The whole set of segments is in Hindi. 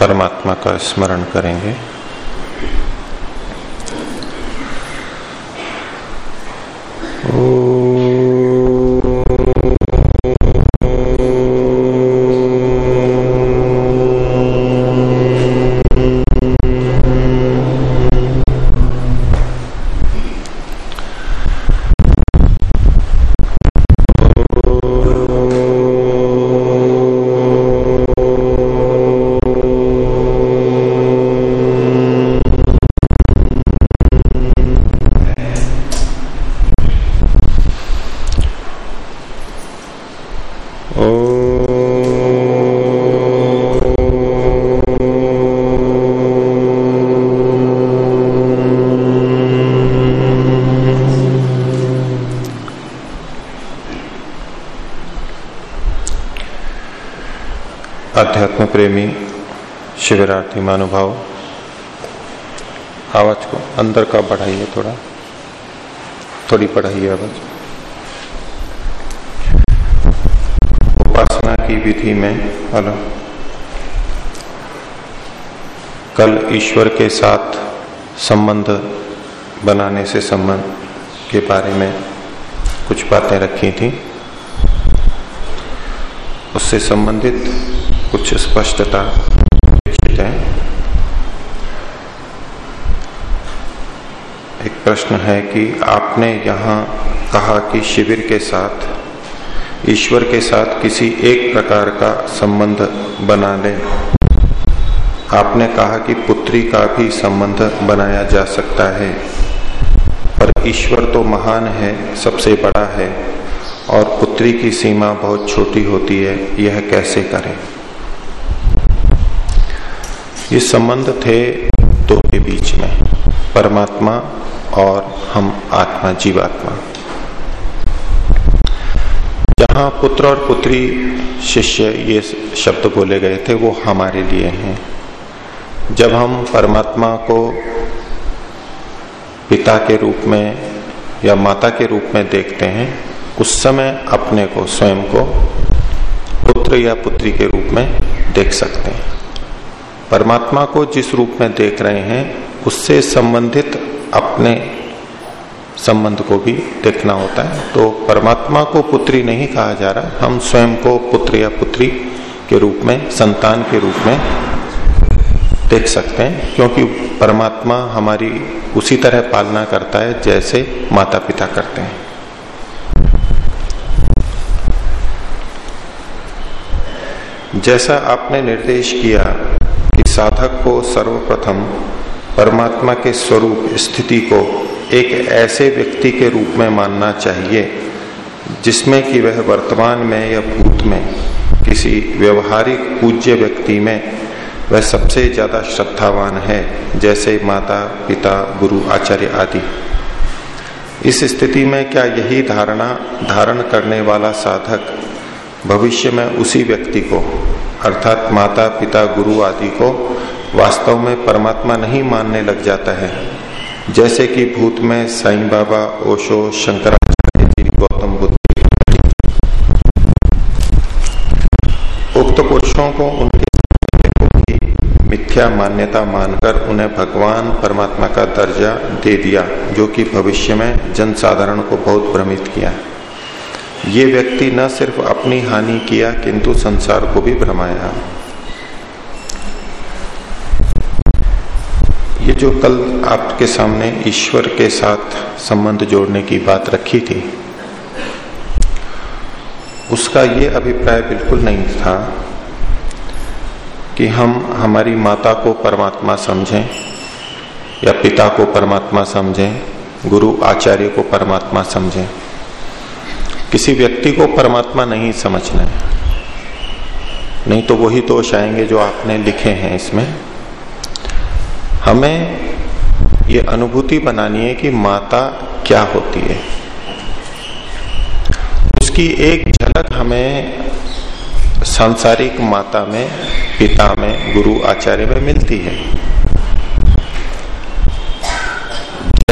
परमात्मा का स्मरण करेंगे। अध्यात्म प्रेमी शिविरार्थी महानुभाव, आवाज़ को अंदर का बढ़ाइए थोड़ा, थोड़ी बढ़ाइए आवाज़। उपासना की विधि में, हेलो। कल ईश्वर के साथ संबंध बनाने से संबंध के बारे में कुछ बातें रखी थी। उससे संबंधित कुछ स्पष्टता है। एक प्रश्न है कि आपने यहाँ कहा कि शिविर के साथ, ईश्वर के साथ किसी एक प्रकार का संबंध बना ले। आपने कहा कि पुत्री का भी संबंध बनाया जा सकता है, पर ईश्वर तो महान है, सबसे बड़ा है, और पुत्री की सीमा बहुत छोटी होती है, यह कैसे करें? ये संबंध थे दो के बीच में, परमात्मा और हम आत्मा, जीवात्मा। जहाँ पुत्र और पुत्री शिष्य ये शब्द बोले गए थे, वो हमारे लिए हैं। जब हम परमात्मा को पिता के रूप में या माता के रूप में देखते हैं, उस समय अपने को, स्वयं को पुत्र या पुत्री के रूप में देख सकते हैं। परमात्मा को जिस रूप में देख रहे हैं, उससे संबंधित अपने संबंध को भी देखना होता है। तो परमात्मा को पुत्री नहीं कहा जा रहा। हम स्वयं को पुत्र या पुत्री के रूप में, संतान के रूप में देख सकते हैं, क्योंकि परमात्मा हमारी उसी तरह पालना करता है, जैसे माता पिता करते हैं। जैसा आपने निर्देश किया साधक को सर्वप्रथम परमात्मा के स्वरूप स्थिति को एक ऐसे व्यक्ति के रूप में मानना चाहिए, जिसमें कि वह वर्तमान में या भूत में, किसी व्यवहारिक पूज्य व्यक्ति में वह सबसे ज़्यादा श्रद्धावान है, जैसे माता, पिता, गुरु, आचार्य आदि। इस स्थिति में क्या यही धारणा, धारण करने वाला साधक भविष्य में उसी व्यक्ति को अर्थात माता, पिता, गुरु आदि को वास्तव में परमात्मा नहीं मानने लग जाता है। जैसे कि भूत में साईं बाबा ओशो शंकराचार्य जी गौतम बुद्ध उक्त पुरुषों को उनके मिथ्या मान्यता मानकर उन्हें भगवान परमात्मा का दर्जा दे दिया, जो कि भविष्य में जनसाधारण को बहुत भ्रमित किया। ये व्यक्ति न सिर्फ़ अपनी हानि किया, किंतु संसार को भी भ्रमाया। ये जो कल आपके सामने ईश्वर के साथ संबंध जोड़ने की बात रखी थी, उसका ये अभिप्राय बिल्कुल नहीं था कि हम हमारी माता को परमात्मा समझें या पिता को परमात्मा समझें, गुरु आचार्य को परमात्मा समझें। किसी व्यक्ति को परमात्मा नहीं समझना है। नहीं तो वही दोष आएँगे जो आपने लिखे हैं इसमें। हमें ये अनुभूति बनानी है कि माता क्या होती है। उसकी एक झलक हमें सांसारिक माता में, पिता में, गुरु आचार्य में मिलती है।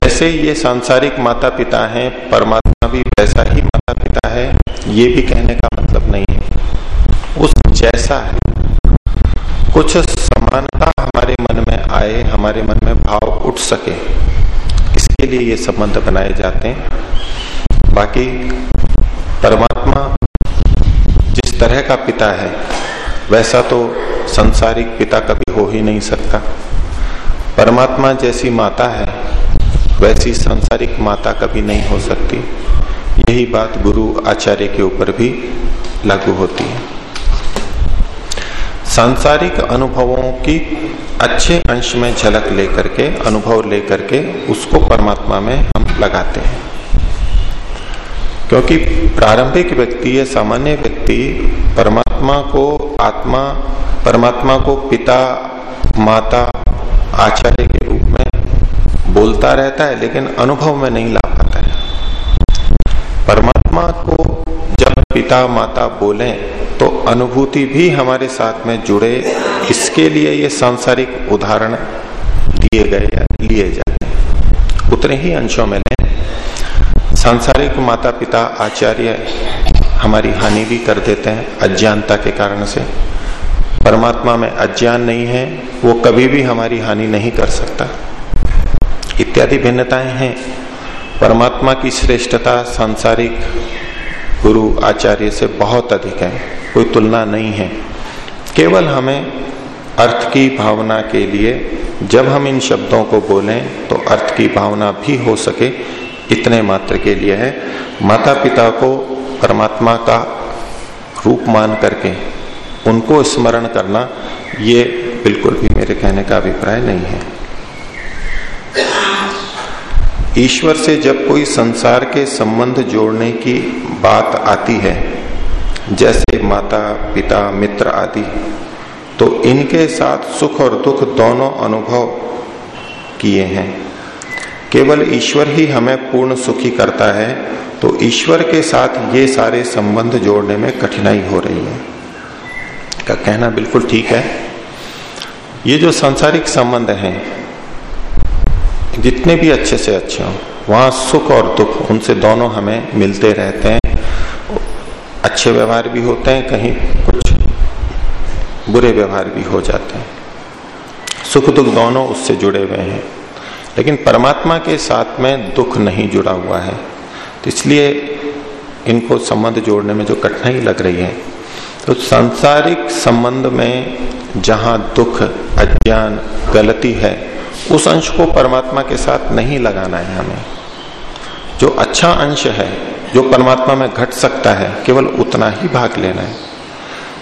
जैसे ये सांसारिक माता पिता हैं, परमात्मा भी वैसा ही माता ये भी कहने का मतलब नहीं है। उस जैसा है। कुछ समानता हमारे मन में आए, हमारे मन में भाव उठ सके, इसके लिए ये संबंध बनाए जाते हैं। बाकी परमात्मा जिस तरह का पिता है, वैसा तो संसारिक पिता कभी हो ही नहीं सकता। परमात्मा जैसी माता है, वैसी सांसारिक माता कभी नहीं हो सकती। यही बात गुरु आचार्य के ऊपर भी लागू होती है। सांसारिक अनुभवों की अच्छे अंश में झलक लेकर के, अनुभव लेकर के उसको परमात्मा में हम लगाते हैं। क्योंकि प्रारंभिक व्यक्ति या सामान्य व्यक्ति परमात्मा को आत्मा, परमात्मा को पिता, माता, आचार्य के रूप में बोलता रहता है, लेकिन अनुभव में नहीं ला परमात्मा को जब पिता माता बोले तो अनुभूति भी हमारे साथ में जुड़े, इसके लिए ये सांसारिक उदाहरण दिए गए या लिए जाते उतने ही अंशों में लें, सांसारिक माता पिता आचार्य हमारी हानि भी कर देते हैं अज्ञानता के कारण से। परमात्मा में अज्ञान नहीं है, वो कभी भी हमारी हानि नहीं कर सकता। इत्यादि भिन्नताएँ हैं। परमात्मा की श्रेष्ठता सांसारिक गुरु आचार्य से बहुत अधिक है। कोई तुलना नहीं है। केवल हमें अर्थ की भावना के लिए जब हम इन शब्दों को बोलें तो अर्थ की भावना भी हो सके, इतने मात्र के लिए है। माता पिता को परमात्मा का रूप मान करके उनको स्मरण करना, ये बिल्कुल भी मेरे कहने का अभिप्राय नहीं है। ईश्वर से जब कोई संसार के संबंध जोड़ने की बात आती है, जैसे माता, पिता, मित्र आदि तो इनके साथ सुख और दुख दोनों अनुभव किए हैं। केवल ईश्वर ही हमें पूर्ण सुखी करता है तो ईश्वर के साथ ये सारे संबंध जोड़ने में कठिनाई हो रही है। का कहना बिल्कुल ठीक है। ये जो सांसारिक संबंध हैं जितने भी अच्छे से अच्छे हों, वहाँ सुख और दुख, उनसे दोनों हमें मिलते रहते हैं। अच्छे व्यवहार भी होते हैं, कहीं कुछ बुरे व्यवहार भी हो जाते हैं। सुख दुख दोनों उससे जुड़े हुए हैं। लेकिन परमात्मा के साथ में दुख नहीं जुड़ा हुआ है। तो इसलिए इनको संबंध जोड़ने में जो कठिनाई लग रही है तो सांसारिक संबंध में जहाँ दुख, अज्ञान, गलती है उस अंश को परमात्मा के साथ नहीं लगाना है हमें। जो अच्छा अंश है, जो परमात्मा में घट सकता है, केवल उतना ही भाग लेना है।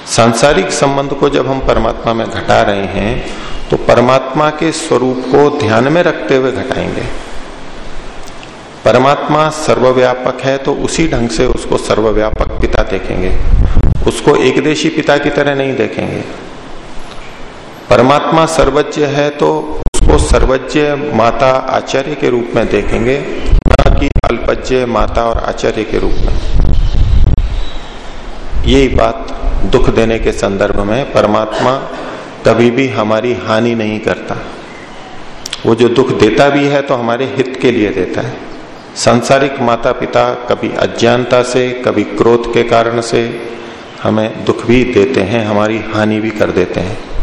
सांसारिक संबंध को जब हम परमात्मा में घटा रहे हैं तो परमात्मा के स्वरूप को ध्यान में रखते हुए घटाएँगे। परमात्मा सर्वव्यापक है तो उसी ढंग से उसको सर्वव्यापक पिता देखेंगे। उसको एकदेशी पिता की तरह नहीं देखेंगे। परमात्मा सर्वज्ञ है तो सर्वज्ञ माता आचार्य के रूप में देखेंगे, न कि अल्पज्ञ माता और आचार्य के रूप में। यही बात दुख देने के संदर्भ में परमात्मा कभी भी हमारी हानि नहीं करता। वो जो दुख देता भी है तो हमारे हित के लिए देता है। सांसारिक माता पिता कभी अज्ञानता से, कभी क्रोध के कारण से हमें दुख भी देते हैं, हमारी हानि भी कर देते हैं।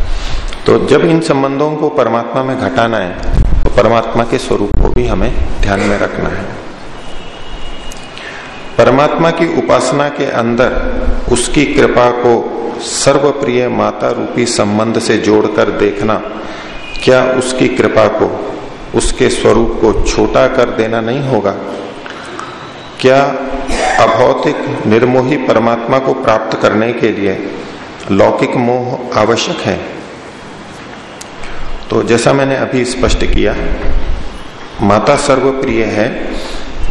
तो जब इन संबंधों को परमात्मा में घटाना है तो परमात्मा के स्वरूप को भी हमें ध्यान में रखना है। परमात्मा की उपासना के अंदर उसकी कृपा को सर्वप्रिय माता रूपी संबंध से जोड़कर देखना, क्या उसकी कृपा को, उसके स्वरूप को छोटा कर देना नहीं होगा? क्या अभौतिक निर्मोही परमात्मा को प्राप्त करने के लिए लौकिक मोह आवश्यक है? तो जैसा मैंने अभी स्पष्ट किया, माता सर्वप्रिय है,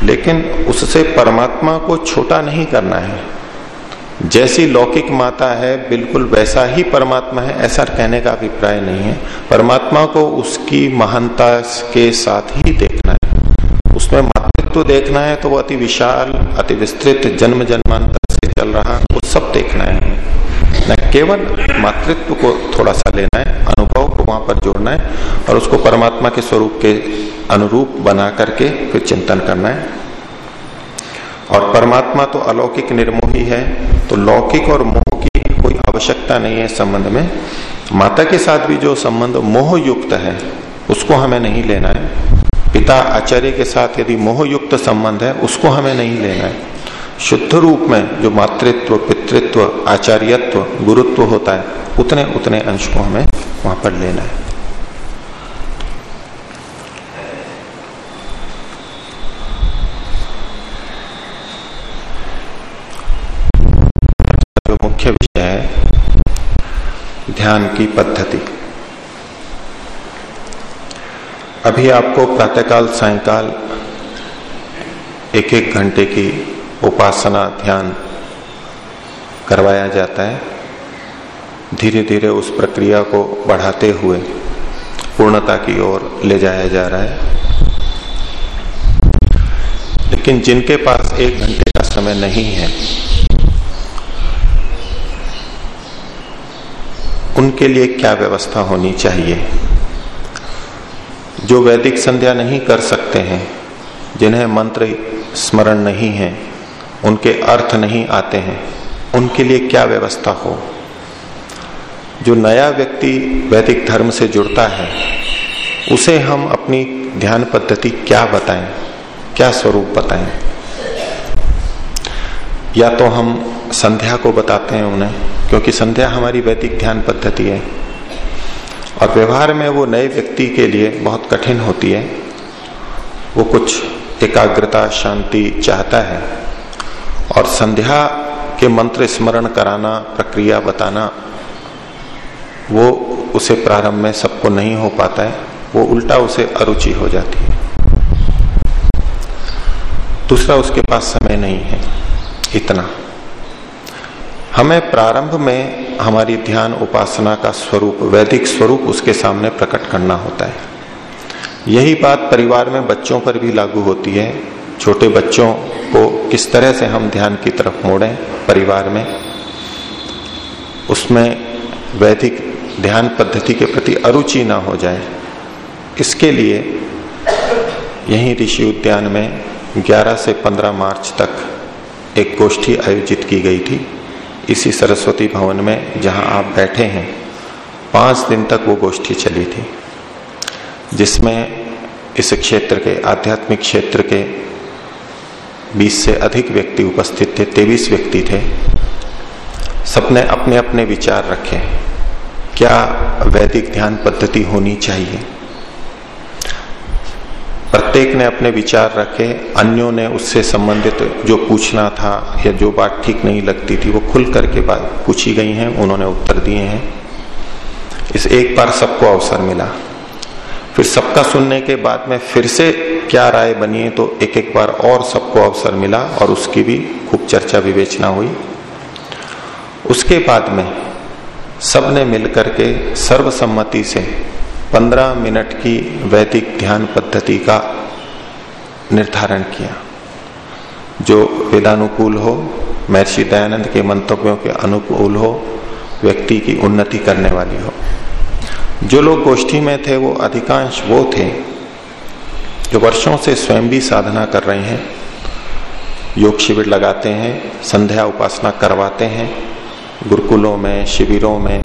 लेकिन उससे परमात्मा को छोटा नहीं करना है। जैसी लौकिक माता है, बिल्कुल वैसा ही परमात्मा है, ऐसा कहने का अभिप्राय नहीं है। परमात्मा को उसकी महानता के साथ ही देखना है। उसमें मातृत्व देखना है तो वो अति विशाल, अति विस्तृत जन्म जन्मांतर से चल रहा, वो सब देखना है। न केवल मातृत्व को थोड़ा सा लेना है, अनुभव को वहाँ पर जोड़ना है और उसको परमात्मा के स्वरूप के अनुरूप बना करके फिर चिंतन करना है। और परमात्मा तो अलौकिक निर्मोही है तो लौकिक और मोह की कोई आवश्यकता नहीं है संबंध में। माता के साथ भी जो संबंध मोह युक्त है, उसको हमें नहीं लेना है। पिता आचार्य के साथ यदि मोह युक्त संबंध है, उसको हमें नहीं लेना है। शुद्ध रूप में जो मातृत्व, पितृत्व, आचार्यत्व, गुरुत्व होता है, उतने उतने अंश को हमें वहाँ पर लेना है। जो मुख्य विषय है, ध्यान की पद्धति। अभी आपको प्रातःकाल, सायकाल एक एक घंटे की उपासना ध्यान करवाया जाता है। धीरे धीरे उस प्रक्रिया को बढ़ाते हुए पूर्णता की ओर ले जाया जा रहा है। लेकिन जिनके पास एक घंटे का समय नहीं है, उनके लिए क्या व्यवस्था होनी चाहिए? जो वैदिक संध्या नहीं कर सकते हैं, जिन्हें मंत्र स्मरण नहीं है उनके अर्थ नहीं आते हैं। उनके लिए क्या व्यवस्था हो? जो नया व्यक्ति वैदिक धर्म से जुड़ता है, उसे हम अपनी ध्यान पद्धति क्या बताएँ? क्या स्वरूप बताएँ? या तो हम संध्या को बताते हैं उन्हें, क्योंकि संध्या हमारी वैदिक ध्यान पद्धति है। और व्यवहार में वो नए व्यक्ति के लिए बहुत कठिन होती है। वो कुछ एकाग्रता, शांति चाहता है। और संध्या के मंत्र स्मरण कराना, प्रक्रिया बताना, वो उसे प्रारंभ में सबको नहीं हो पाता है, वो उल्टा उसे अरुचि हो जाती है। दूसरा, उसके पास समय नहीं है, इतना। हमें प्रारंभ में हमारी ध्यान उपासना का स्वरूप, वैदिक स्वरूप उसके सामने प्रकट करना होता है। यही बात परिवार में बच्चों पर भी लागू होती है छोटे बच्चों को किस तरह से हम ध्यान की तरफ़ मोड़ें परिवार में? उसमें वैदिक ध्यान पद्धति के प्रति अरुचि ना हो जाए। इसके लिए यही ऋषि उद्यान में 11 से 15 मार्च तक एक गोष्ठी आयोजित की गई थी, इसी सरस्वती भवन में जहाँ आप बैठे हैं। पाँच दिन तक वो गोष्ठी चली थी, जिसमें इस क्षेत्र के आध्यात्मिक क्षेत्र के 20 से अधिक व्यक्ति उपस्थित थे तेईस व्यक्ति थे। सबने अपने अपने विचार रखे। क्या वैदिक ध्यान पद्धति होनी चाहिए? प्रत्येक ने अपने विचार रखे, अन्यों ने उससे संबंधित जो पूछना था या जो बात ठीक नहीं लगती थी, वो खुल करके बात पूछी गई हैं, उन्होंने उत्तर दिए हैं। इस एक बार सबको अवसर मिला। फिर सबका सुनने के बाद में फिर से क्या राय बनी है तो एक एक बार और सबको अवसर मिला और उसकी भी खूब चर्चा विवेचना हुई। उसके बाद में सबने मिलकर के सर्वसम्मति से 15 मिनट की वैदिक ध्यान पद्धति का निर्धारण किया, जो वेदानुकूल हो, महर्षि दयानंद के मंतव्यों के अनुकूल हो, व्यक्ति की उन्नति करने वाली हो। जो लोग गोष्ठी में थे, वो अधिकांश वो थे, जो वर्षों से स्वयं भी साधना कर रहे हैं योग शिविर लगाते हैं, संध्या उपासना करवाते हैं, गुरुकुलों में, शिविरों में।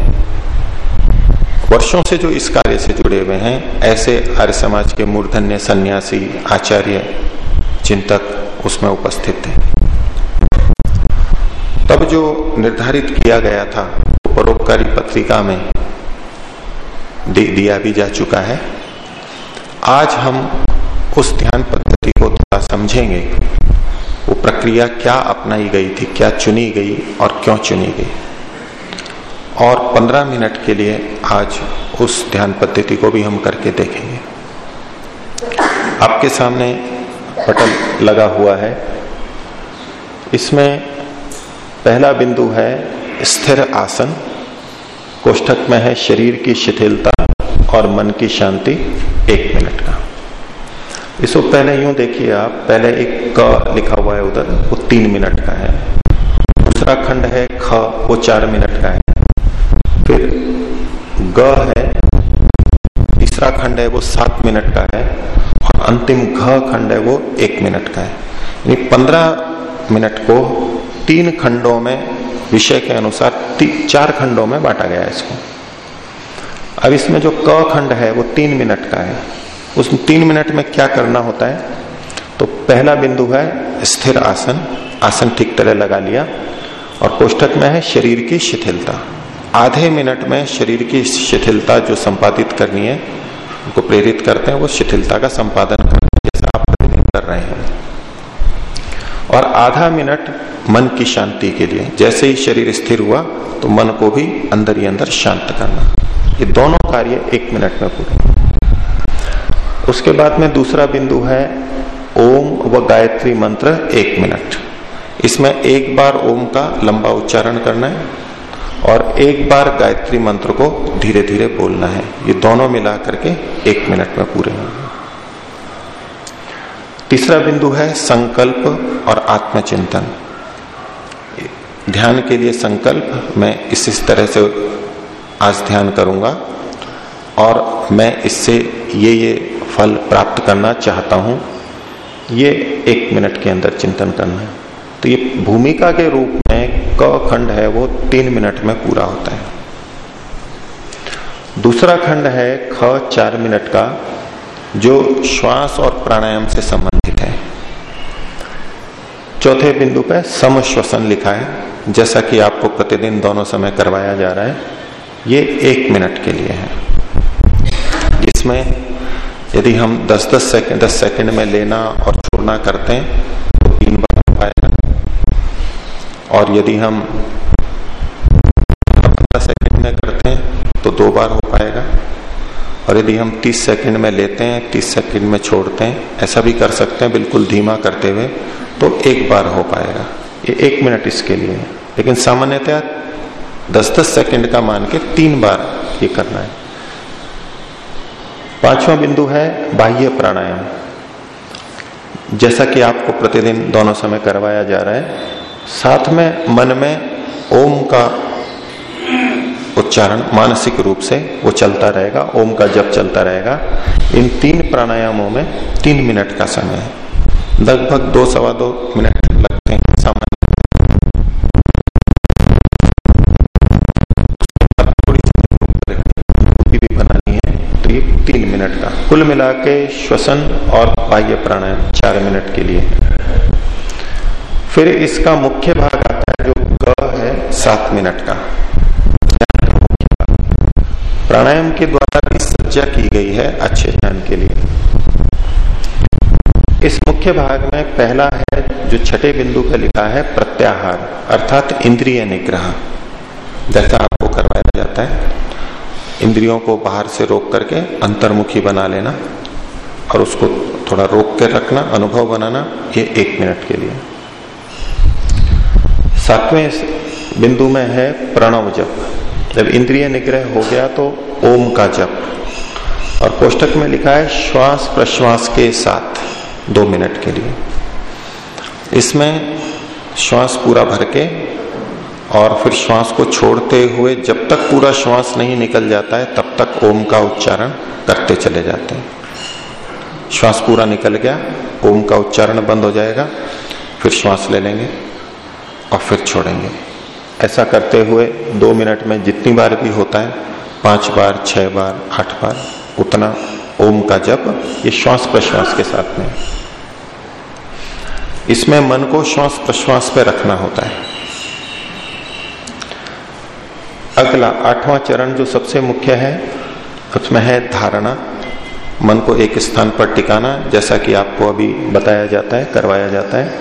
वर्षों से जो इस कार्य से जुड़े हुए हैं, ऐसे आर्य समाज के मूर्धन्य सन्यासी, आचार्य, चिंतक उसमें उपस्थित थे तब जो निर्धारित किया गया था, परोपकारी पत्रिका में दिया भी जा चुका है। आज हम उस ध्यान पद्धति को थोड़ा समझेंगे। वो प्रक्रिया क्या अपनाई गई थी, क्या चुनी गई और क्यों चुनी गई। और 15 मिनट के लिए आज उस ध्यान पद्धति को भी हम करके देखेंगे। आपके सामने पटल लगा हुआ है। इसमें पहला बिंदु है स्थिर आसन। कोष्ठक में है शरीर की शिथिलता और मन की शांति। एक मिनट का। इसको पहले यूँ देखिए आप, पहले एक क लिखा हुआ है उधर, वो तीन मिनट का है। दूसरा खंड है ख, वो चार मिनट का है। फिर ग है, तीसरा खंड है वो सात मिनट का है, और अंतिम घ खंड है वो एक मिनट का है। यानी पंद्रह मिनट को तीन खंडों में, विषय के अनुसार चार खंडों में बांटा गया है इसको। अब इसमें जो क खंड है वो तीन मिनट का है। उस तीन मिनट में क्या करना होता है? तो पहला बिंदु है स्थिर आसन। आसन ठीक तरह लगा लिया और कोष्ठक में है शरीर की शिथिलता। आधे मिनट में शरीर की शिथिलता जो संपादित करनी है, उनको प्रेरित करते हैं, वो शिथिलता का संपादन करते हैं जैसा आप प्रतिदिन कर रहे हैं। और आधा मिनट मन की शांति के लिए। जैसे ही शरीर स्थिर हुआ तो मन को भी अंदर ही अंदर शांत करना। ये दोनों कार्य एक मिनट में पूरे उसके बाद में दूसरा बिंदु है ओम व गायत्री मंत्र एक मिनट। इसमें एक बार ओम का लंबा उच्चारण करना है और एक बार गायत्री मंत्र को धीरे धीरे बोलना है। ये दोनों मिला करके एक मिनट में पूरे होंगे। तीसरा बिंदु है संकल्प और आत्मचिंतन। ध्यान के लिए संकल्प, मैं इस इस तरह से आज ध्यान करूँगा। और मैं इससे ये ये फल प्राप्त करना चाहता हूँ। ये एक मिनट के अंदर चिंतन करना है। तो ये भूमिका के रूप में क खंड है, वो तीन मिनट में पूरा होता है। दूसरा खंड है ख चार मिनट का, जो श्वास और प्राणायाम से संबंधित है। चौथे बिंदु पे सम श्वसन लिखा है, जैसा कि आपको प्रतिदिन दोनों समय करवाया जा रहा है। ये एक मिनट के लिए है। जिसमें यदि हम 10-10 सेकंड 10 सेकंड में लेना और छोड़ना करते हैं तो तीन बार हो पाएगा। और यदि हम पंद्रह सेकंड में करते हैं तो दो बार हो पाएगा। और यदि हम 30 सेकंड में लेते हैं 30 सेकंड में छोड़ते हैं, ऐसा भी कर सकते हैं बिल्कुल धीमा करते हुए तो एक बार हो पाएगा। ये एक मिनट इसके लिए है। लेकिन सामान्यतया दस दस सेकंड का मान के तीन बार ये करना है। पांचवा बिंदु है बाह्य प्राणायाम। जैसा कि आपको प्रतिदिन दोनों समय करवाया जा रहा है, साथ में मन में ओम का उच्चारण मानसिक रूप से वो चलता रहेगा, ओम का जप चलता रहेगा। इन तीन प्राणायामों में तीन मिनट का समय है। लगभग दो सवा दो मिनट तीन मिनट का। कुल मिला के श्वसन और बाह्य प्राणायाम, चार मिनट के लिए। फिर इसका मुख्य भाग आता है जो ग है, सात मिनट का। प्राणायाम के द्वारा भी सज्जा की गई है अच्छे ध्यान के लिए। इस मुख्य भाग में पहला है, जो छठे बिंदु पर लिखा है, प्रत्याहार, अर्थात इंद्रिय निग्रह। जैसा आपको करवाया जाता है। इंद्रियों को बाहर से रोक करके अंतर्मुखी बना लेना और उसको थोड़ा रोक के रखना, अनुभव बनाना, ये एक मिनट के लिए। सातवें बिंदु में है प्रणव जप। जब इंद्रिय निग्रह हो गया तो ओम का जप। और कोष्टक में लिखा है श्वास प्रश्वास के साथ, दो मिनट के लिए। इसमें श्वास पूरा भर के और फिर श्वास को छोड़ते हुए जब तक पूरा श्वास नहीं निकल जाता है, तब तक ओम का उच्चारण करते चले जाते हैं। श्वास पूरा निकल गया, ओम का उच्चारण बंद हो जाएगा, फिर श्वास ले लेंगे और फिर छोड़ेंगे। ऐसा करते हुए दो मिनट में जितनी बार भी होता है, पाँच बार, छह बार, आठ बार, उतना ओम का जप ये श्वास प्रश्वास के साथ में। इसमें मन को श्वास प्रश्वास पे रखना होता है। अगला आठवां चरण जो सबसे मुख्य है, उसमें है धारणा। मन को एक स्थान पर टिकाना, जैसा कि आपको अभी बताया जाता है, करवाया जाता है।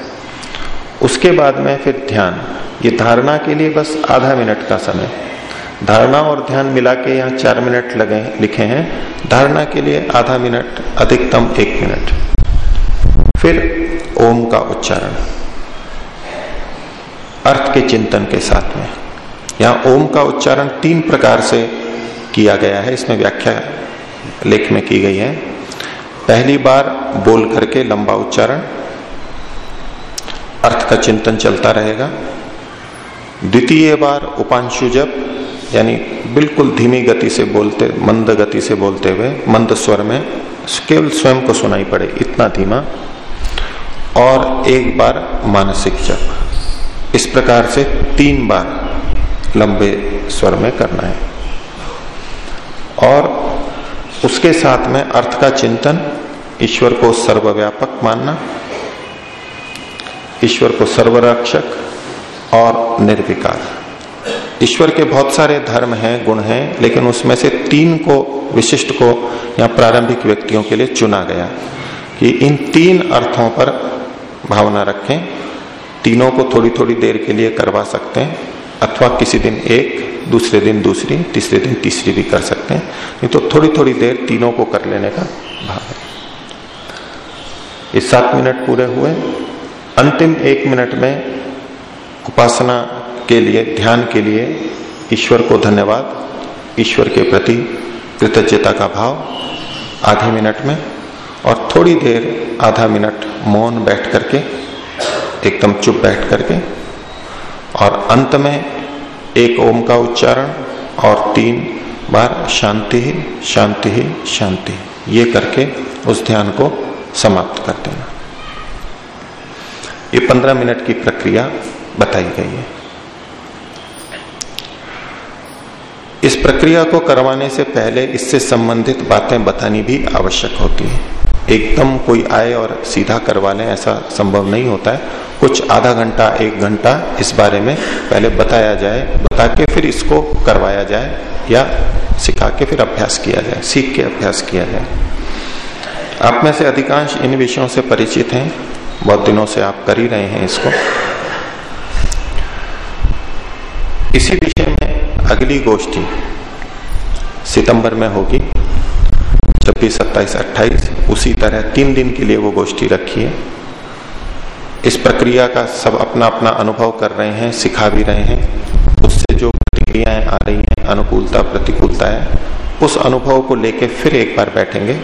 उसके बाद में फिर ध्यान। ये धारणा के लिए बस आधा मिनट का समय। धारणा और ध्यान मिला के यहाँ चार मिनट लगे, लिखे हैं। धारणा के लिए आधा मिनट, अधिकतम एक मिनट। फिर ओम का उच्चारण। अर्थ के चिंतन के साथ में। यहाँ ओम का उच्चारण तीन प्रकार से किया गया है, इसमें व्याख्या लेख में की गई है। पहली बार बोल करके लंबा उच्चारण, अर्थ का चिंतन चलता रहेगा। द्वितीय बार उपांशु जप, यानी बिल्कुल धीमी गति से बोलते, मंद गति से बोलते हुए, मंद स्वर में, केवल स्वयं को सुनाई पड़े, इतना धीमा। और एक बार मानसिक जप, इस प्रकार से तीन बार लंबे स्वर में करना है। और उसके साथ में अर्थ का चिंतन, ईश्वर को सर्वव्यापक मानना, ईश्वर को सर्वरक्षक और निर्विकार। ईश्वर के बहुत सारे धर्म हैं, गुण हैं, लेकिन उसमें से तीन को विशिष्ट को या प्रारंभिक व्यक्तियों के लिए चुना गया कि इन तीन अर्थों पर भावना रखें। तीनों को थोड़ी थोड़ी देर के लिए करवा सकते हैं। अथवा किसी दिन एक, दूसरे दिन दूसरी, तीसरे दिन तीसरी भी कर सकते हैं। नहीं तो थोड़ी थोड़ी देर तीनों को कर लेने का भाव है। ये सात मिनट पूरे हुए। अंतिम एक मिनट में उपासना के लिए, ध्यान के लिए ईश्वर को धन्यवाद। ईश्वर के प्रति कृतज्ञता का भाव आधे मिनट में और थोड़ी देर, आधा मिनट मौन बैठ करके, एकदम चुप बैठ करके और अंत में एक ओम का उच्चारण और तीन बार शांति ही शांति ही, शांति ये करके उस ध्यान को समाप्त कर देना। ये पंद्रह मिनट की प्रक्रिया बताई गई है। इस प्रक्रिया को करवाने से पहले इससे संबंधित बातें बतानी भी आवश्यक होती है। एकदम कोई आए और सीधा करवा लें, ऐसा संभव नहीं होता है। कुछ आधा घंटा, एक घंटा इस बारे में पहले बताया जाए बता के फिर इसको करवाया जाए या सिखा के फिर अभ्यास किया जाए सीख के अभ्यास किया जाए। आप में से अधिकांश इन विषयों से परिचित हैं। बहुत दिनों से आप कर ही रहे हैं इसको। इसी विषय में अगली गोष्ठी सितंबर में होगी, छब्बीस, सत्ताईस, अट्ठाईस। उसी तरह तीन दिन के लिए वो गोष्ठी रखी है। इस प्रक्रिया का सब अपना अपना अनुभव कर रहे हैं, सिखा भी रहे हैं। उससे जो प्रतिक्रियाएँ आ रही हैं, अनुकूलता, प्रतिकूलता है, उस अनुभव को लेके फिर एक बार बैठेंगे।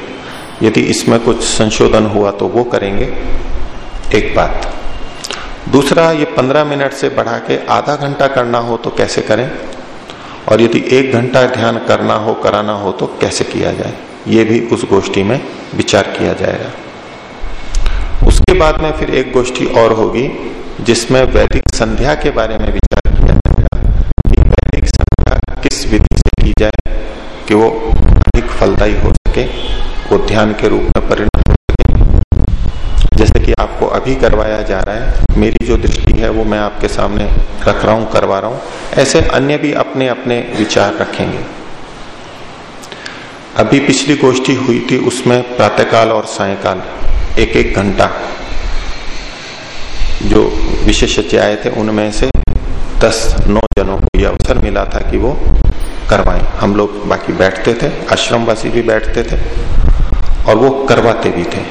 यदि इसमें कुछ संशोधन हुआ तो वो करेंगे। एक बात। दूसरा, ये पंद्रह मिनट से बढ़ा के आधा घंटा करना हो तो कैसे करें? और यदि एक घंटा ध्यान करना हो, कराना हो तो कैसे किया जाए? ये भी उस गोष्ठी में विचार किया जाएगा। उसके बाद में फिर एक गोष्ठी और होगी, जिसमें वैदिक संध्या के बारे में विचार किया जाएगा कि वैदिक संध्या किस विधि से की जाए कि वो अधिक फलदायी हो सके, वो ध्यान के रूप में परिणत हो सके। जैसे कि आपको अभी करवाया जा रहा है, मेरी जो दृष्टि है वो मैं आपके सामने रख रहा हूँ, करवा रहा हूँ। ऐसे अन्य भी अपने अपने विचार रखेंगे। अभी पिछली गोष्ठी हुई थी, उसमें प्रातःकाल और सायकाल एक एक घंटा। जो विशेषज्ञ आए थे, उनमें से दस, नौ जनों को यह अवसर मिला था कि वो करवाएँ। हम लोग बाकी बैठते थे, आश्रमवासी भी बैठते थे, और वो करवाते भी थे।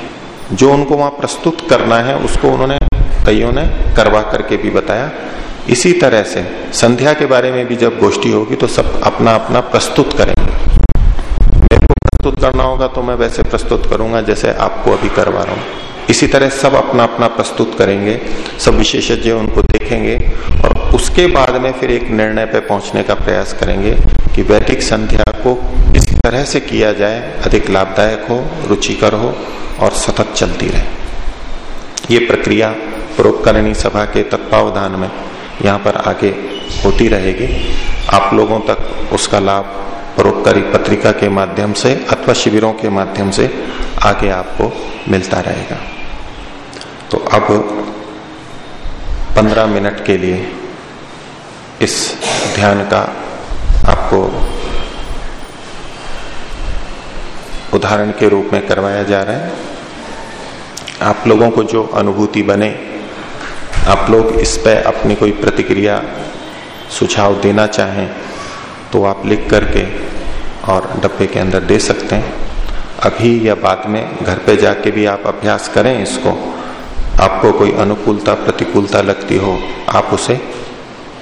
जो उनको वहाँ प्रस्तुत करना है, उसको उन्होंने, कईयों ने करवा करके भी बताया। इसी तरह से संध्या के बारे में भी जब गोष्ठी होगी तो सब अपना अपना प्रस्तुत करेंगे। मेरे को प्रस्तुत करना होगा तो मैं वैसे प्रस्तुत करूँगा, जैसे आपको अभी करवा रहा हूँ। इसी तरह सब अपना अपना प्रस्तुत करेंगे, सब विशेषज्ञ उनको देखेंगे और उसके बाद में फिर एक निर्णय पे पहुँचने का प्रयास करेंगे कि वैदिक संध्या को इस तरह से किया जाए, अधिक लाभदायक हो, रुचिकर हो और सतत चलती रहे। ये प्रक्रिया परोपकरणी सभा के तत्वावधान में यहाँ पर आगे होती रहेगी। आप लोगों तक उसका लाभ परोपकारी पत्रिका के माध्यम से अथवा शिविरों के माध्यम से आगे आपको मिलता रहेगा। तो अब पंद्रह मिनट के लिए इस ध्यान का आपको उदाहरण के रूप में करवाया जा रहा है। आप लोगों को जो अनुभूति बने, आप लोग इस पर अपनी कोई प्रतिक्रिया, सुझाव देना चाहें तो आप लिख करके और डब्बे के अंदर दे सकते हैं। अभी या बाद में घर पे जाके भी आप अभ्यास करें इसको। आपको कोई अनुकूलता, प्रतिकूलता लगती हो, आप उसे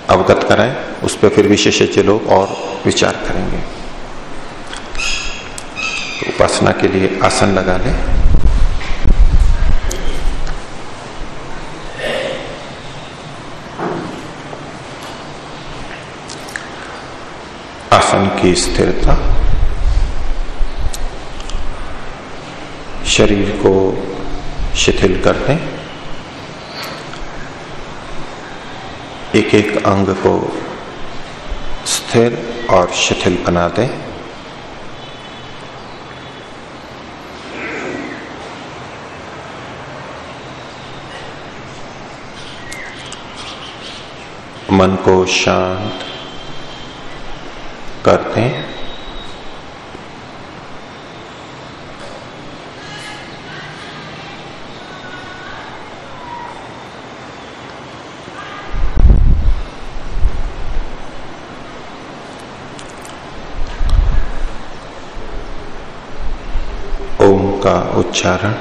अवगत कराएँ, उस पर फिर विशेषज्ञ लोग और विचार करेंगे। तो उपासना के लिए आसन लगा लें। आसन की स्थिरता। शरीर को शिथिल कर दें। एक एक अंग को स्थिर और शिथिल बना दे। मन को शांत करते हैं उच्चारण।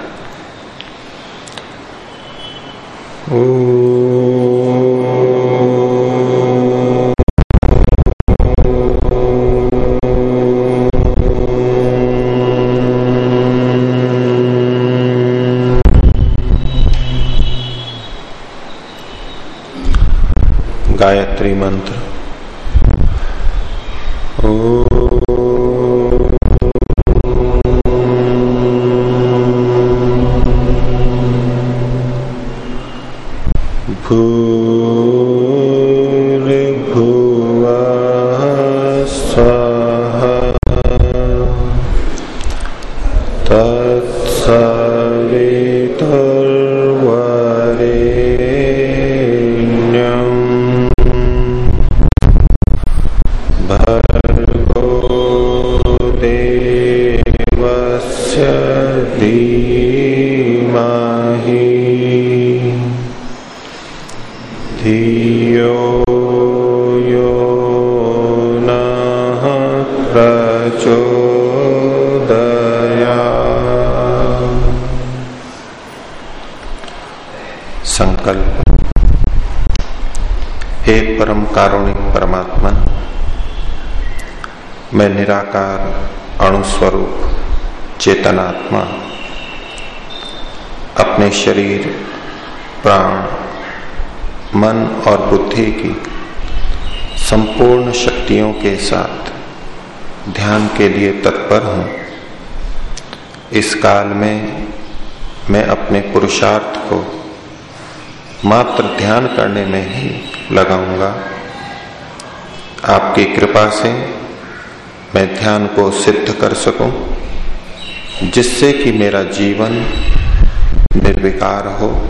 गायत्री मंत्र। सवितुर् निराकार, अणुस्वरूप, चेतनात्मा, अपने शरीर, प्राण, मन और बुद्धि की संपूर्ण शक्तियों के साथ ध्यान के लिए तत्पर हूँ। इस काल में मैं अपने पुरुषार्थ को मात्र ध्यान करने में ही लगाऊँगा। आपकी कृपा से मैं ध्यान को सिद्ध कर सकूँ, जिससे कि मेरा जीवन निर्विकार हो,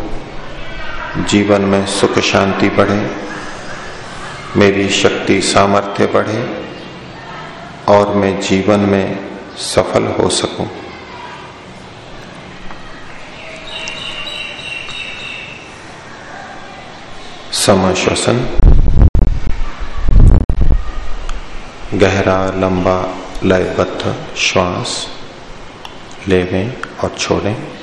जीवन में सुख शांति बढ़े, मेरी शक्ति सामर्थ्य बढ़े, और मैं जीवन में सफल हो सकूँ। समश्वसन। गहरा लंबा लयबद्ध श्वास लेवें और छोड़ें।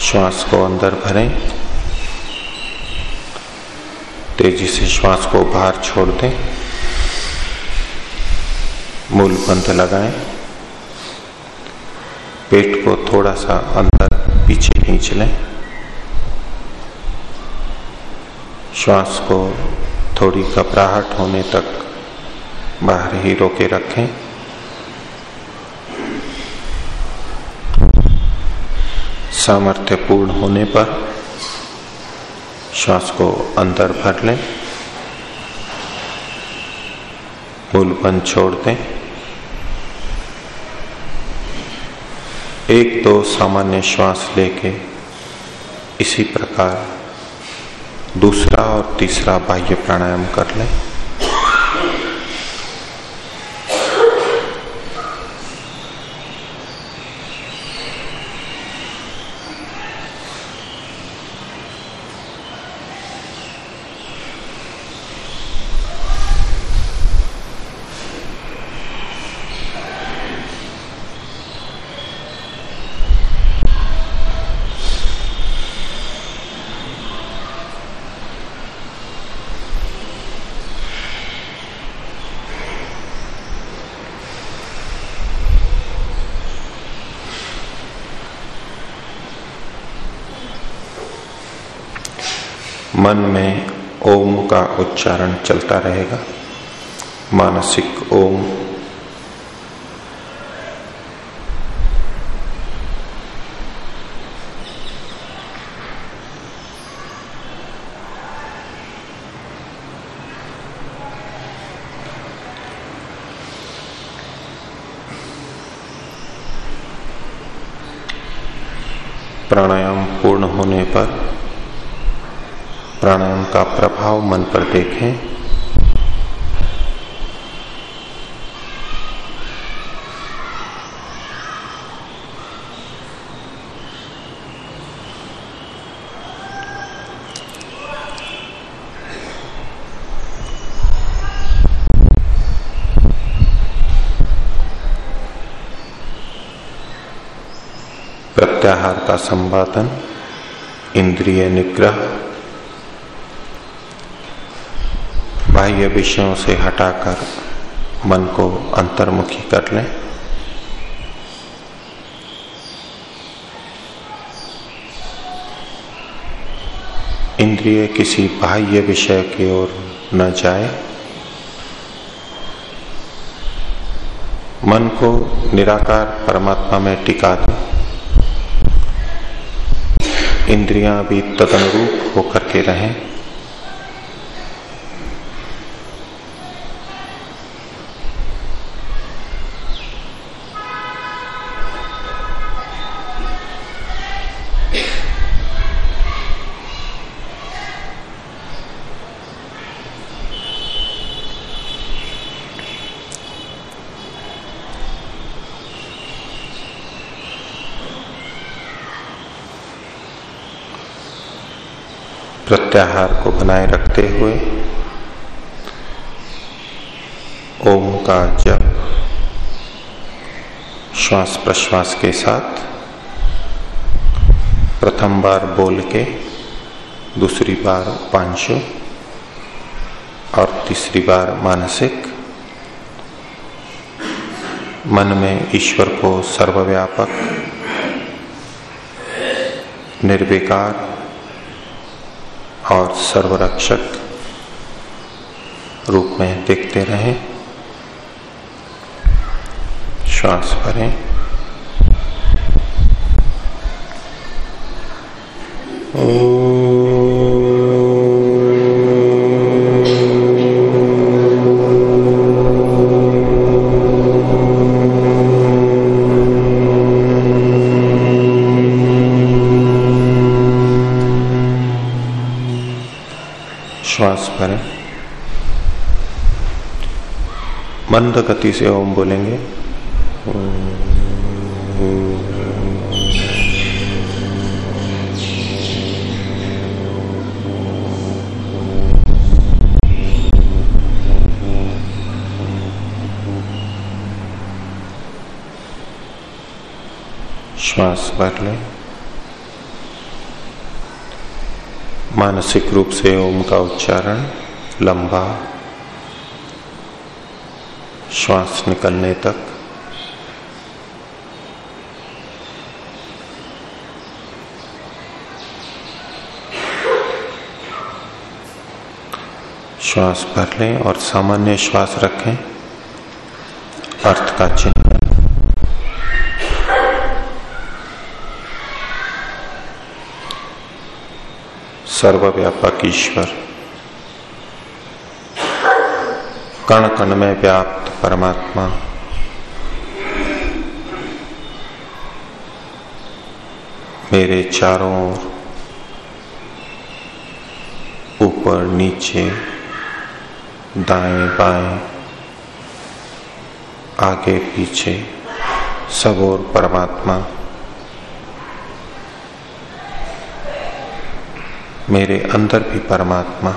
श्वास को अंदर भरें। तेज़ी से श्वास को बाहर छोड़ दें। मूल पंथ लगाएँ। पेट को थोड़ा सा अंदर पीछे खींच लें। श्वास को थोड़ी घबराहट होने तक बाहर ही रोके रखें। सामर्थ्य पूर्ण होने पर श्वास को अंदर भर लें। मूल छोड़ दें। एक दो सामान्य श्वास लेके इसी प्रकार दूसरा और तीसरा बाह्य प्राणायाम कर लें। मन में ओम का उच्चारण चलता रहेगा। मानसिक ओम। प्राणायाम पूर्ण होने पर प्राणायाम का प्रभाव मन पर देखें। प्रत्याहार का संवादन इंद्रिय निग्रह बाह्य विषयों से हटाकर मन को अंतर्मुखी कर लें। इंद्रिय किसी बाह्य विषय की ओर न जाए। मन को निराकार परमात्मा में टिका दें। इंद्रियाँ भी तदनुरूप होकर के रहें। प्रत्याहार को बनाए रखते हुए, ओम का जप, श्वास प्रश्वास के साथ, प्रथम बार बोल के, दूसरी बार पांचु और तीसरी बार मानसिक, मन में ईश्वर को सर्वव्यापक, निर्विकार और सर्वरक्षक रूप में देखते रहें। श्वास भरें। श्वास मंद गति से ओम बोलेंगे। श्वास भर लें। मानसिक रूप से ओम का उच्चारण लंबा श्वास निकलने तक। श्वास भर लें और सामान्य श्वास रखें। अर्थ का चिन्ह। सर्वव्यापक ईश्वर। कण कण में व्याप्त परमात्मा। मेरे चारों ओर, ऊपर, नीचे, दाएँ बाएँ, आगे, पीछे, सब और परमात्मा। मेरे अंदर भी परमात्मा।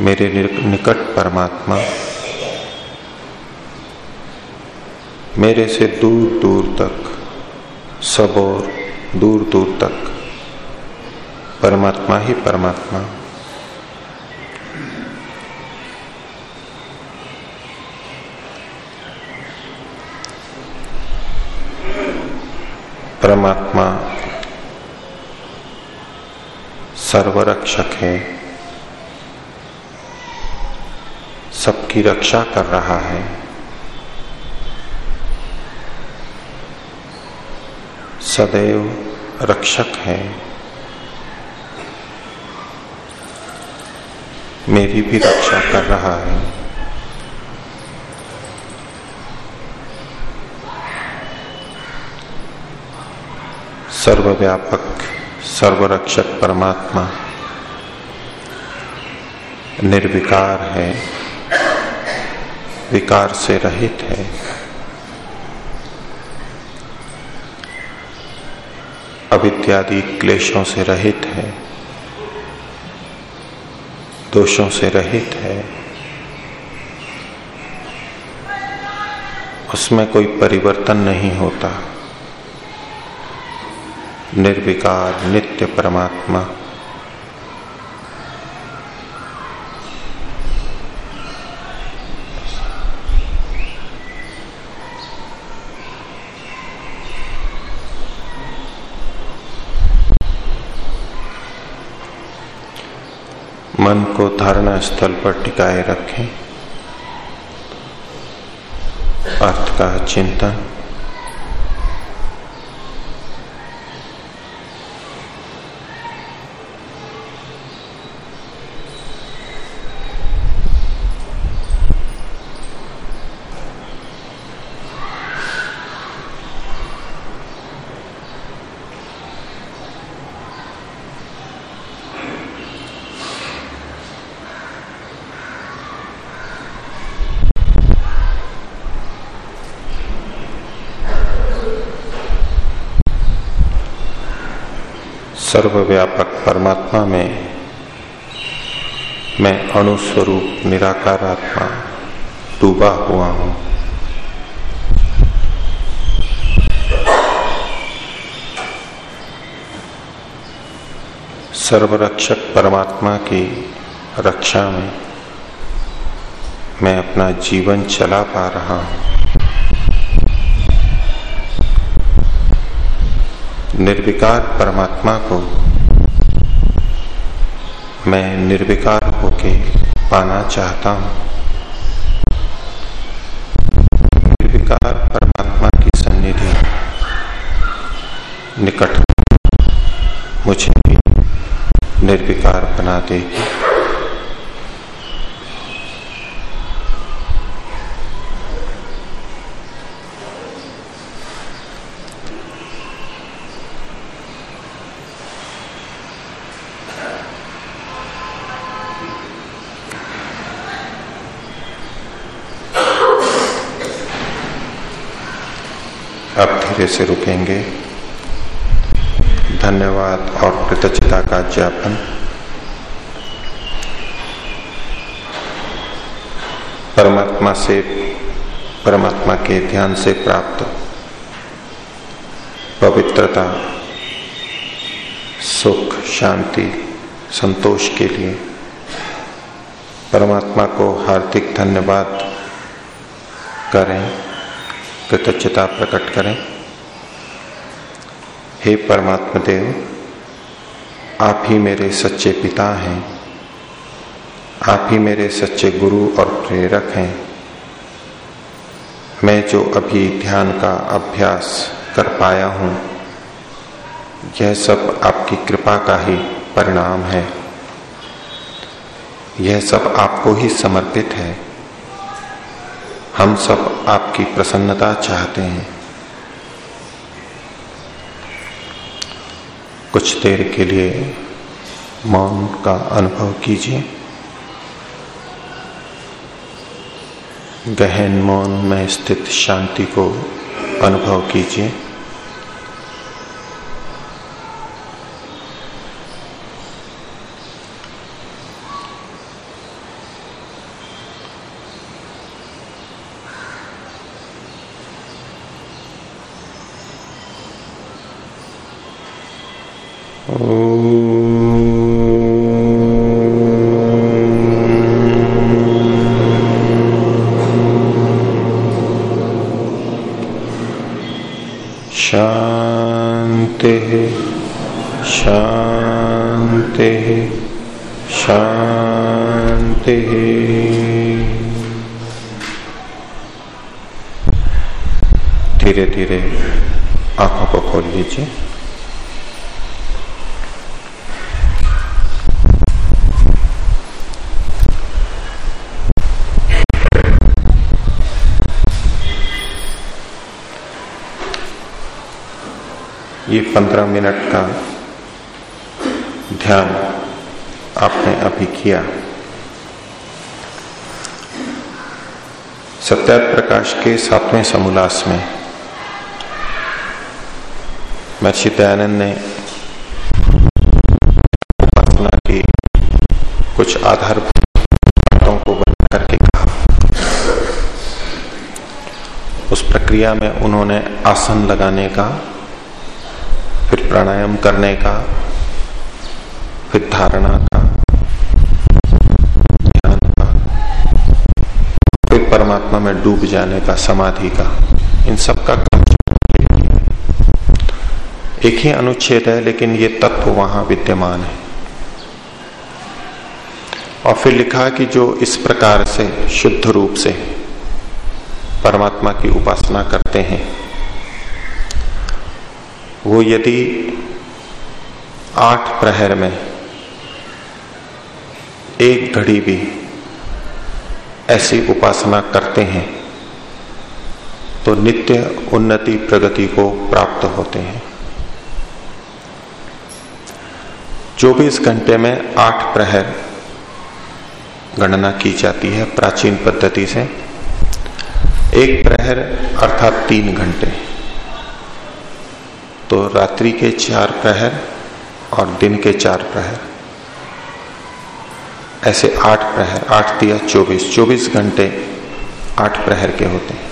मेरे निकट परमात्मा। मेरे से दूर दूर तक, सब और दूर दूर तक, परमात्मा ही परमात्मा। परमात्मा सर्वरक्षक है। सबकी रक्षा कर रहा है। सदैव रक्षक है। मेरी भी रक्षा कर रहा है। सर्वव्यापक, सर्वरक्षक परमात्मा निर्विकार है। विकार से रहित है। अविद्यादि क्लेशों से रहित है। दोषों से रहित है। उसमें कोई परिवर्तन नहीं होता। निर्विकार नित्य परमात्मा मन को धारणा स्थल पर टिकाए रखें। अर्थ का चिंतन सर्वव्यापक परमात्मा में मैं अणुस्वरूप निराकार आत्मा डूबा हुआ हूँ। सर्वरक्षक परमात्मा की रक्षा में मैं अपना जीवन चला पा रहा हूँ। निर्विकार परमात्मा को मैं निर्विकार होके पाना चाहता हूँ। निर्विकार परमात्मा की सन्निधि निकट मुझे निर्विकार बना देगी धीरे से रुकेंगे। धन्यवाद और कृतज्ञता का ज्ञापन। परमात्मा से, परमात्मा के ध्यान से प्राप्त पवित्रता, सुख, शांति, संतोष के लिए परमात्मा को हार्दिक धन्यवाद करें, कृतज्ञता प्रकट करें। हे परमात्मा देव, आप ही मेरे सच्चे पिता हैं। आप ही मेरे सच्चे गुरु और प्रेरक हैं। मैं जो अभी ध्यान का अभ्यास कर पाया हूँ, यह सब आपकी कृपा का ही परिणाम है। यह सब आपको ही समर्पित है। हम सब आपकी प्रसन्नता चाहते हैं। कुछ देर के लिए मौन का अनुभव कीजिए। गहन मौन में स्थित शांति को अनुभव कीजिए शांति शांति शांति शांति धीरे धीरे आँखों को खोल लीजिए ये पंद्रह मिनट का ध्यान आपने अभी किया। सत्यात प्रकाश के सातवें समोल्लास में महर्षि दयानंद ने उपासना की कुछ आधारभूत बातों को बना करके कहा। उस प्रक्रिया में उन्होंने आसन लगाने का फिर प्राणायाम करने का, फिर धारणा का ध्यान का, फिर परमात्मा में डूब जाने का, समाधि का, इन सब का एक ही अनुच्छेद है, लेकिन ये तत्व वहाँ विद्यमान है। और फिर लिखा कि जो इस प्रकार से, शुद्ध रूप से परमात्मा की उपासना करते हैं वो यदि आठ प्रहर में, एक घड़ी भी ऐसी उपासना करते हैं तो नित्य उन्नति प्रगति को प्राप्त होते हैं। 24 घंटे में आठ प्रहर गणना की जाती है प्राचीन पद्धति से। एक प्रहर अर्थात तीन घंटे। तो रात्रि के चार प्रहर और दिन के चार प्रहर। ऐसे आठ प्रहर, आठ दिया चौबीस चौबीस घंटे आठ प्रहर के होते हैं।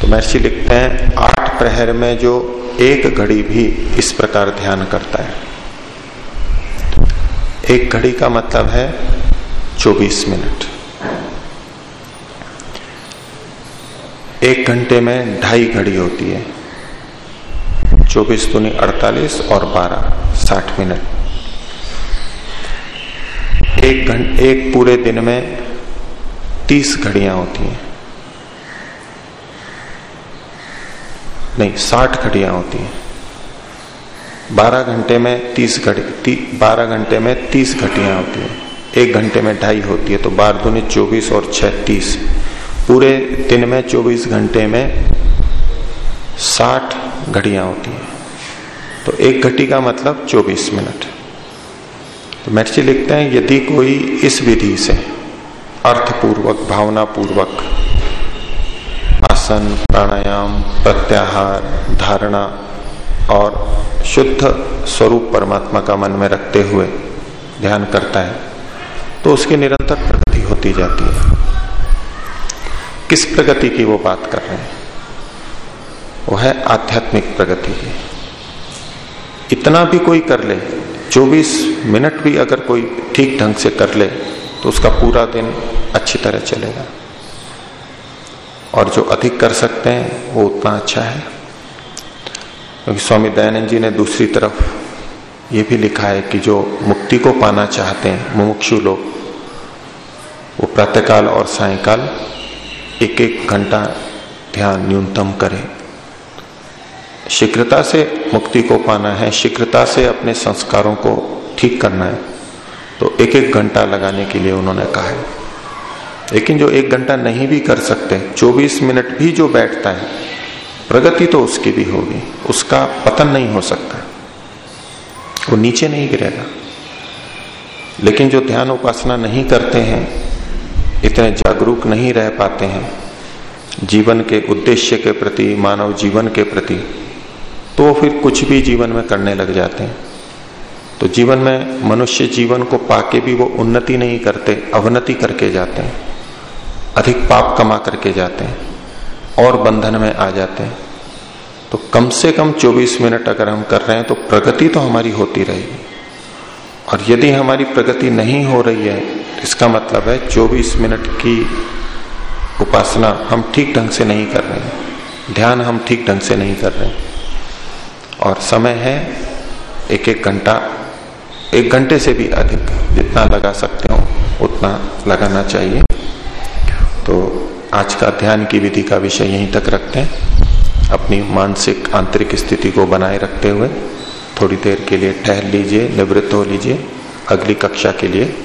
तो महर्षि लिखते हैं, आठ प्रहर में जो एक घड़ी भी इस प्रकार ध्यान करता है। एक घड़ी का मतलब है 24 मिनट। एक घंटे में ढाई घड़ी होती है। चौबीस दुनी अड़तालीस और बारह, साठ मिनट। एक घंटे एक पूरे दिन में तीस घड़ियाँ होती हैं। नहीं, साठ घड़ियाँ होती हैं। बारह घंटे में तीस घड़ी बारह घंटे में तीस घटियाँ होती हैं। एक घंटे में ढाई होती है तो बारह दुनी चौबीस और छह, तीस। पूरे दिन में चौबीस घंटे में साठ घड़ियाँ होती है। तो एक घटी का मतलब 24 मिनट। तो महर्षि लिखते हैं, यदि कोई इस विधि से अर्थपूर्वक भावना पूर्वक आसन, प्राणायाम, प्रत्याहार, धारणा और शुद्ध स्वरूप परमात्मा का मन में रखते हुए ध्यान करता है तो उसकी निरंतर प्रगति होती जाती है। किस प्रगति की वो बात कर रहे हैं? वो है आध्यात्मिक प्रगति। इतना भी कोई कर ले 24 मिनट भी अगर कोई ठीक ढंग से कर ले तो उसका पूरा दिन अच्छी तरह चलेगा। और जो अधिक कर सकते हैं, वो उतना अच्छा है। क्योंकि तो स्वामी दयानंद जी ने दूसरी तरफ़ ये भी लिखा है कि जो मुक्ति को पाना चाहते हैं, मुमुक्षु लोग, वो प्रातःकाल और सायकाल एक एक घंटा ध्यान न्यूनतम करें। शीघ्रता से मुक्ति को पाना है, शीघ्रता से अपने संस्कारों को ठीक करना है। तो एक एक घंटा लगाने के लिए उन्होंने कहा है। लेकिन जो एक घंटा नहीं भी कर सकते 24 मिनट भी जो बैठता है, प्रगति तो उसकी भी होगी, उसका पतन नहीं हो सकता। वो नीचे नहीं गिरेगा। लेकिन जो ध्यान उपासना नहीं करते हैं, इतने जागरूक नहीं रह पाते हैं, जीवन के उद्देश्य के प्रति, मानव जीवन के प्रति तो फिर कुछ भी जीवन में करने लग जाते हैं। तो जीवन में मनुष्य जीवन को पाके भी वो उन्नति नहीं करते, अवनति करके जाते हैं। अधिक पाप कमा करके जाते हैं और बंधन में आ जाते हैं। तो कम से कम 24 मिनट अगर हम कर रहे हैं तो प्रगति तो हमारी होती रहेगी। और यदि हमारी प्रगति नहीं हो रही है, इसका मतलब है 24 मिनट की उपासना हम ठीक ढंग से नहीं कर रहे हैं। ध्यान हम ठीक ढंग से नहीं कर रहे हैं। और समय है एक एक घंटा, एक घंटे से भी अधिक, जितना लगा सकते हो, उतना लगाना चाहिए। तो आज का ध्यान की विधि का विषय यहीं तक रखते हैं। अपनी मानसिक, आंतरिक स्थिति को बनाए रखते हुए, थोड़ी देर के लिए ठहर लीजिए, निवृत्त हो लीजिए, अगली कक्षा के लिए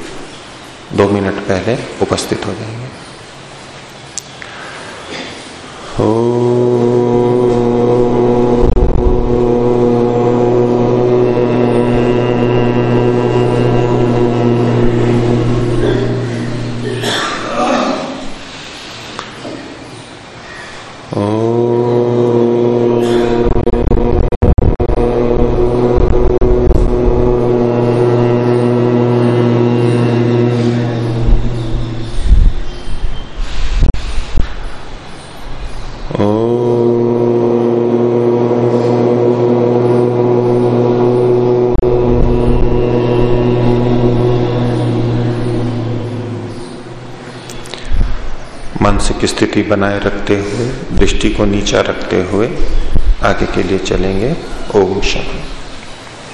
दो मिनट पहले उपस्थित हो जाएँगे। ओ स्थिति बनाए रखते हुए, दृष्टि को नीचा रखते हुए आगे के लिए चलेंगे। ओम शांति